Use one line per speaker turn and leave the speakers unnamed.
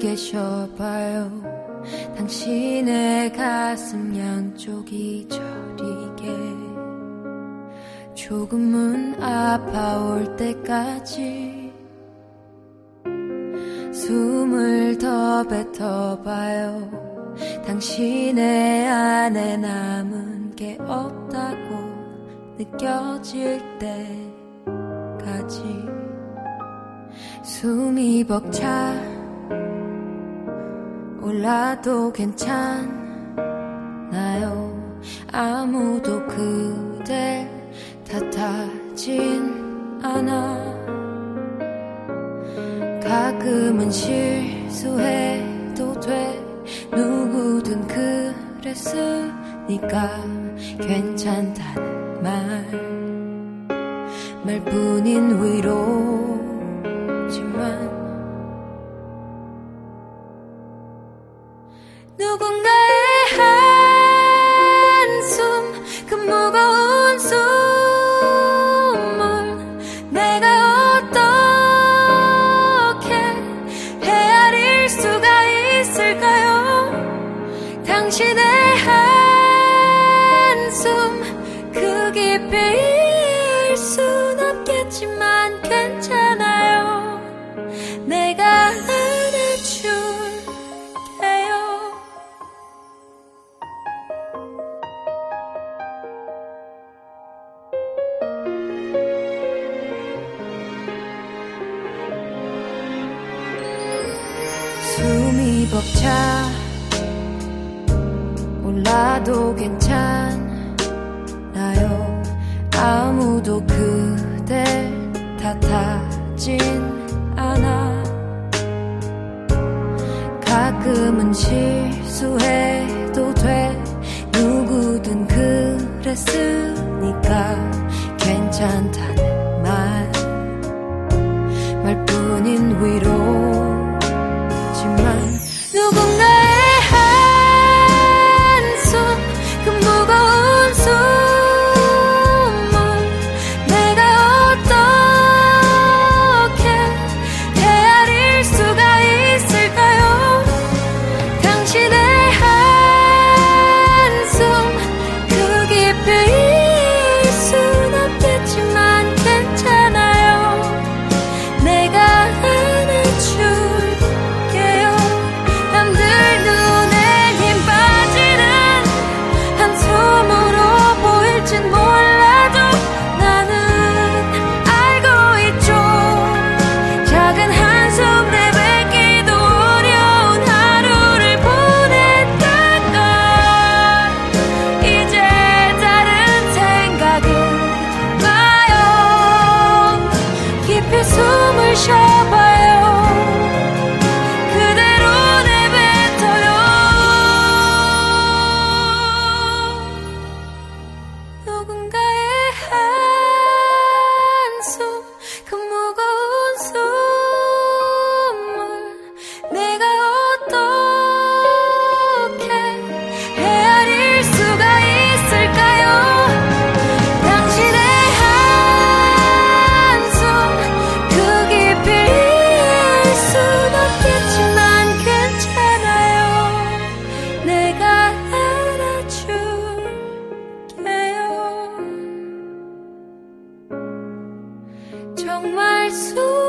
계셔봐요. 당신의 가슴 양쪽이 저리게. 조금은 아파올 때까지 숨을 더 뱉어봐요. 당신의 안에 남은 게 없다고 느껴질 때까지 숨이 벅차 올라도 괜찮나요. 아무도 그댈 탓하진 않아. 가끔은 실수해도 돼. 누구든 그랬으니까 괜찮다는 말. 말뿐인 위로지만 누군가의 한숨 그 무거운 숨을 내가 어떻게 헤아릴 수가 있을까요? 당신의 한숨 그 깊이 일 순 없겠지만 괜찮 숨이 벅차. 올라도 괜찮아요. 아무도 그댈 탓하진 않아. 가끔은 실수해도 돼. 누구든 그랬으니까 괜찮다는 말. 말뿐인 위로 정말 수